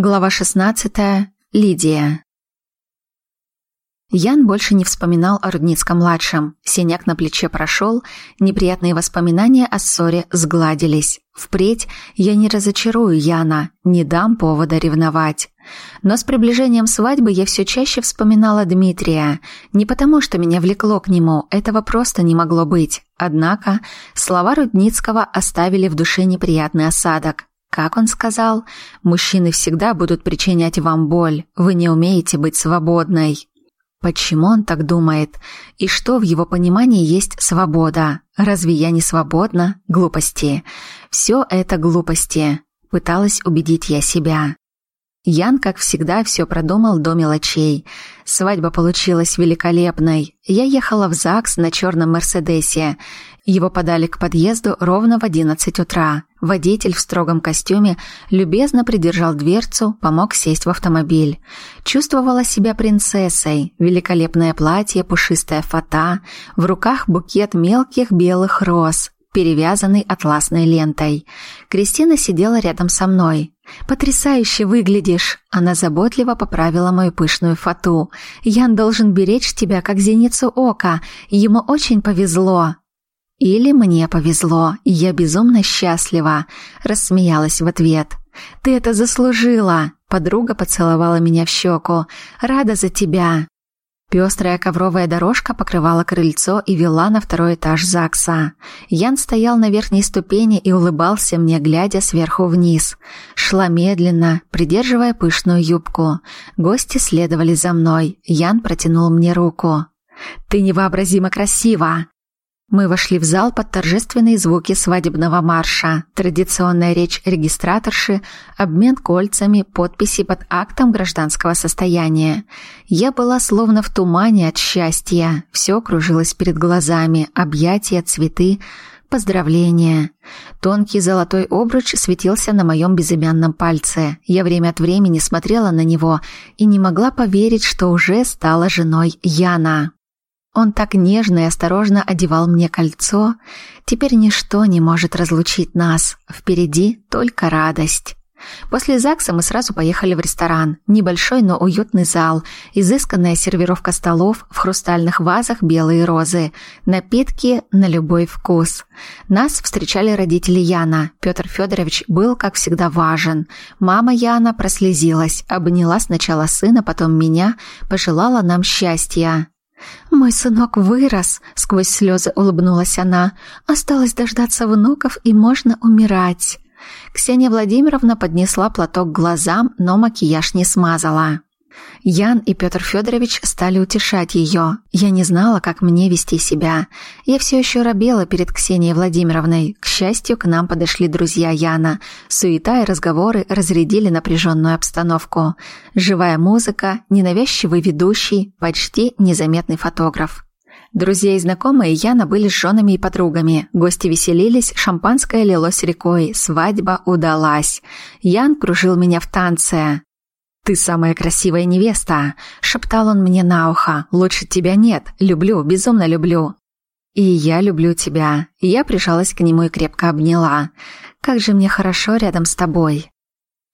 Глава 16. Лидия. Ян больше не вспоминал о Рудницком-младшем. Синяк на плече прошел, неприятные воспоминания о ссоре сгладились. Впредь я не разочарую Яна, не дам повода ревновать. Но с приближением свадьбы я все чаще вспоминала Дмитрия. Не потому, что меня влекло к нему, этого просто не могло быть. Однако слова Рудницкого оставили в душе неприятный осадок. Как он сказал, мужчины всегда будут причинять вам боль, вы не умеете быть свободной. Почему он так думает? И что в его понимании есть свобода? Разве я не свободна? Глупости. Все это глупости. Пыталась убедить я себя. Ян, как всегда, все продумал до мелочей. Свадьба получилась великолепной. Я ехала в ЗАГС на черном Мерседесе. Его подали к подъезду ровно в одиннадцать утра. Водитель в строгом костюме любезно придержал дверцу, помог сесть в автомобиль. Чувствовала себя принцессой. Великолепное платье, пушистая фата, в руках букет мелких белых роз, перевязанный атласной лентой. Кристина сидела рядом со мной. «Потрясающе выглядишь!» Она заботливо поправила мою пышную фату. «Ян должен беречь тебя, как зеницу ока. Ему очень повезло!» Или мне повезло, и я безумно счастлива, рассмеялась в ответ. Ты это заслужила. Подруга поцеловала меня в щеку. Рада за тебя. Пестрая ковровая дорожка покрывала крыльцо и вела на второй этаж ЗАГСа. Ян стоял на верхней ступени и улыбался мне, глядя сверху вниз. Шла медленно, придерживая пышную юбку. Гости следовали за мной. Ян протянул мне руку. «Ты невообразимо красива!» Мы вошли в зал под торжественные звуки свадебного марша, традиционная речь регистраторши, обмен кольцами, подписи под актом гражданского состояния. Я была словно в тумане от счастья. Все кружилось перед глазами, объятия, цветы, поздравления. Тонкий золотой обруч светился на моем безымянном пальце. Я время от времени смотрела на него и не могла поверить, что уже стала женой Яна. Он так нежно и осторожно одевал мне кольцо. Теперь ничто не может разлучить нас. Впереди только радость. После ЗАГСа мы сразу поехали в ресторан. Небольшой, но уютный зал. Изысканная сервировка столов, в хрустальных вазах белые розы. Напитки на любой вкус. Нас встречали родители Яна. Петр Федорович был, как всегда, важен. Мама Яна прослезилась, обняла сначала сына, потом меня, пожелала нам счастья. «Мой сынок вырос», — сквозь слезы улыбнулась она. «Осталось дождаться внуков, и можно умирать». Ксения Владимировна поднесла платок к глазам, но макияж не смазала. Ян и Петр Федорович стали утешать ее. Я не знала, как мне вести себя. Я все еще робела перед Ксенией Владимировной. К счастью, к нам подошли друзья Яна. Суета и разговоры разрядили напряженную обстановку. Живая музыка, ненавязчивый ведущий, почти незаметный фотограф. Друзья и знакомые Яна были с женами и подругами. Гости веселились, шампанское лилось рекой, свадьба удалась. Ян кружил меня в танце. «Ты самая красивая невеста!» — шептал он мне на ухо. «Лучше тебя нет. Люблю, безумно люблю». «И я люблю тебя». Я прижалась к нему и крепко обняла. «Как же мне хорошо рядом с тобой».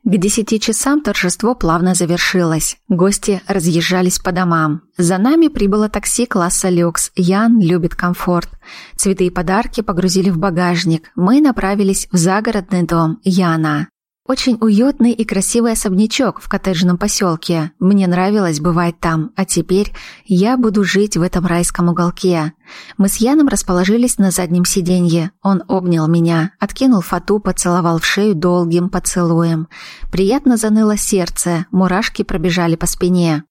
К десяти часам торжество плавно завершилось. Гости разъезжались по домам. За нами прибыло такси класса люкс. Ян любит комфорт. Цветы и подарки погрузили в багажник. Мы направились в загородный дом Яна. Очень уютный и красивый особнячок в коттеджном поселке. Мне нравилось бывать там, а теперь я буду жить в этом райском уголке. Мы с Яном расположились на заднем сиденье. Он обнял меня, откинул фату, поцеловал в шею долгим поцелуем. Приятно заныло сердце, мурашки пробежали по спине.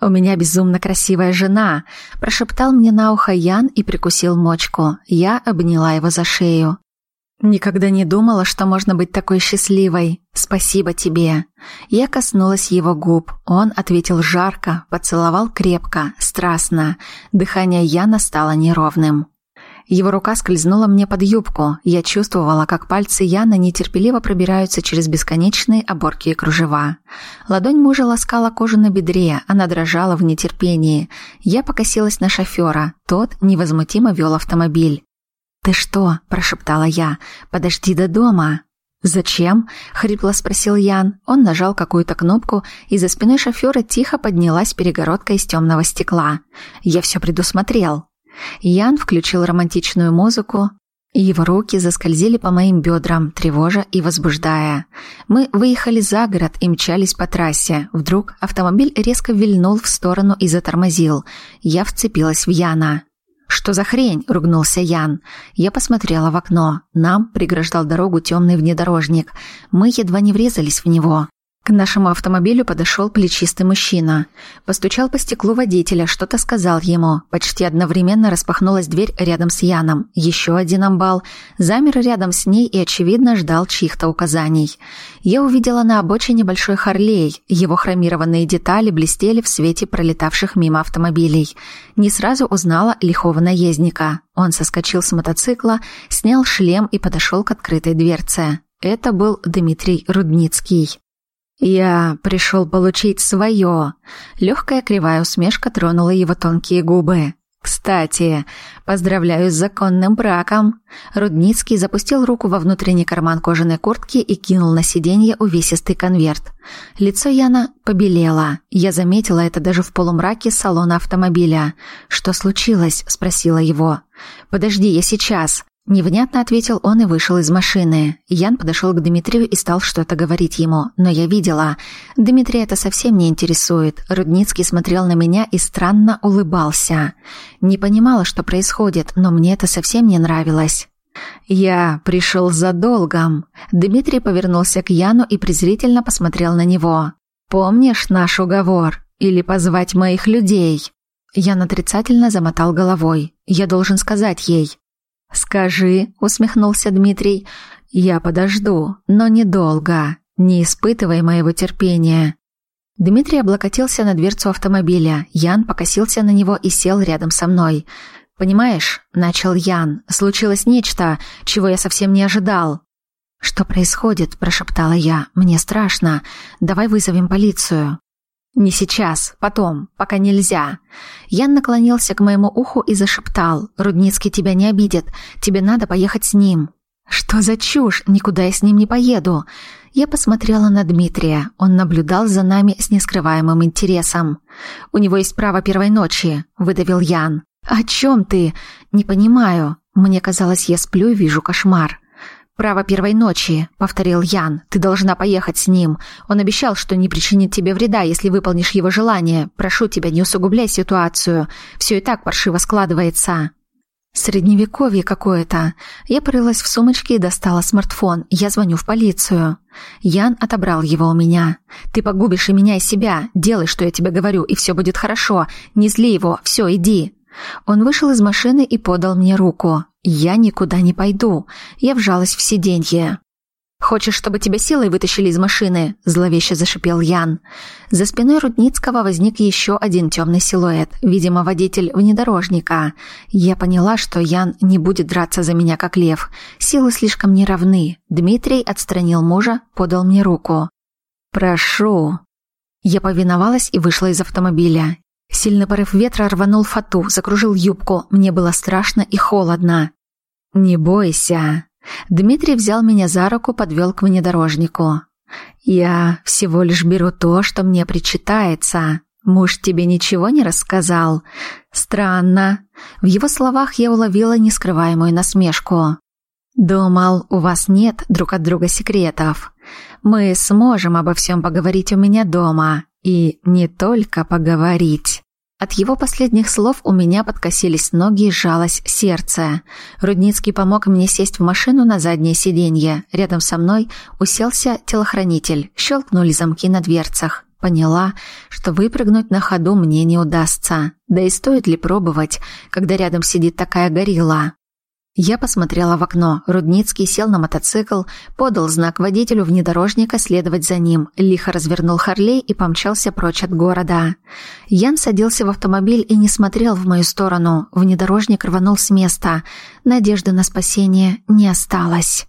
«У меня безумно красивая жена», – прошептал мне на ухо Ян и прикусил мочку. Я обняла его за шею. Никогда не думала, что можно быть такой счастливой. Спасибо тебе. Я коснулась его губ. Он ответил жарко, поцеловал крепко, страстно. Дыхание Яна стало неровным. Его рука скользнула мне под юбку. Я чувствовала, как пальцы Яна нетерпеливо пробираются через бесконечные оборки и кружева. Ладонь мужа ласкала кожу на бедре, она дрожала в нетерпении. Я покосилась на шофера. Тот невозмутимо вел автомобиль. «Ты что?» – прошептала я. «Подожди до дома». «Зачем?» — хрипло спросил Ян. Он нажал какую-то кнопку, и за спиной шофера тихо поднялась перегородка из темного стекла. «Я все предусмотрел». Ян включил романтичную музыку, и его руки заскользили по моим бедрам, тревожа и возбуждая. Мы выехали за город и мчались по трассе. Вдруг автомобиль резко вильнул в сторону и затормозил. Я вцепилась в Яна. «Что за хрень?» – ругнулся Ян. Я посмотрела в окно. Нам преграждал дорогу темный внедорожник. Мы едва не врезались в него. К нашему автомобилю подошел плечистый мужчина. Постучал по стеклу водителя, что-то сказал ему. Почти одновременно распахнулась дверь рядом с Яном. Еще один амбал. Замер рядом с ней и, очевидно, ждал чьих-то указаний. Я увидела на обочине большой Харлей. Его хромированные детали блестели в свете пролетавших мимо автомобилей. Не сразу узнала лихого наездника. Он соскочил с мотоцикла, снял шлем и подошел к открытой дверце. Это был Дмитрий Рудницкий. «Я пришел получить свое». Легкая кривая усмешка тронула его тонкие губы. «Кстати, поздравляю с законным браком!» Рудницкий запустил руку во внутренний карман кожаной куртки и кинул на сиденье увесистый конверт. Лицо Яна побелело. Я заметила это даже в полумраке салона автомобиля. «Что случилось?» – спросила его. «Подожди, я сейчас!» Невнятно ответил он и вышел из машины. Ян подошел к Дмитрию и стал что-то говорить ему, но я видела. Дмитрия это совсем не интересует. Рудницкий смотрел на меня и странно улыбался. Не понимала, что происходит, но мне это совсем не нравилось. «Я пришел за долгом». Дмитрий повернулся к Яну и презрительно посмотрел на него. «Помнишь наш уговор? Или позвать моих людей?» Ян отрицательно замотал головой. «Я должен сказать ей». «Скажи», — усмехнулся Дмитрий, — «я подожду, но недолго. Не испытывай моего терпения». Дмитрий облокотился на дверцу автомобиля. Ян покосился на него и сел рядом со мной. «Понимаешь», — начал Ян, — «случилось нечто, чего я совсем не ожидал». «Что происходит?» – прошептала я. «Мне страшно. Давай вызовем полицию». «Не сейчас, потом, пока нельзя». Ян наклонился к моему уху и зашептал. «Рудницкий тебя не обидит. Тебе надо поехать с ним». «Что за чушь? Никуда я с ним не поеду». Я посмотрела на Дмитрия. Он наблюдал за нами с нескрываемым интересом. «У него есть право первой ночи», — выдавил Ян. «О чем ты?» «Не понимаю. Мне казалось, я сплю и вижу кошмар». «Право первой ночи», — повторил Ян. «Ты должна поехать с ним. Он обещал, что не причинит тебе вреда, если выполнишь его желание. Прошу тебя, не усугубляй ситуацию. Все и так паршиво складывается». «Средневековье какое-то». Я порылась в сумочке и достала смартфон. Я звоню в полицию. Ян отобрал его у меня. «Ты погубишь и меня, и себя. Делай, что я тебе говорю, и все будет хорошо. Не зли его. Все, иди». Он вышел из машины и подал мне руку. «Я никуда не пойду». Я вжалась в сиденье. «Хочешь, чтобы тебя силой вытащили из машины?» – зловеще зашипел Ян. За спиной Рудницкого возник еще один темный силуэт, видимо, водитель внедорожника. Я поняла, что Ян не будет драться за меня, как лев. Силы слишком неравны. Дмитрий отстранил мужа, подал мне руку. «Прошу». Я повиновалась и вышла из автомобиля. Сильный порыв ветра рванул фату, закружил юбку. Мне было страшно и холодно. «Не бойся». Дмитрий взял меня за руку, подвел к внедорожнику. «Я всего лишь беру то, что мне причитается. Муж тебе ничего не рассказал?» «Странно». В его словах я уловила нескрываемую насмешку. «Думал, у вас нет друг от друга секретов. Мы сможем обо всем поговорить у меня дома. И не только поговорить. От его последних слов у меня подкосились ноги и сжалось сердце. Рудницкий помог мне сесть в машину на заднее сиденье. Рядом со мной уселся телохранитель. Щелкнули замки на дверцах. Поняла, что выпрыгнуть на ходу мне не удастся. Да и стоит ли пробовать, когда рядом сидит такая горилла? Я посмотрела в окно. Рудницкий сел на мотоцикл, подал знак водителю внедорожника следовать за ним, лихо развернул Харлей и помчался прочь от города. Ян садился в автомобиль и не смотрел в мою сторону. Внедорожник рванул с места. Надежды на спасение не осталось.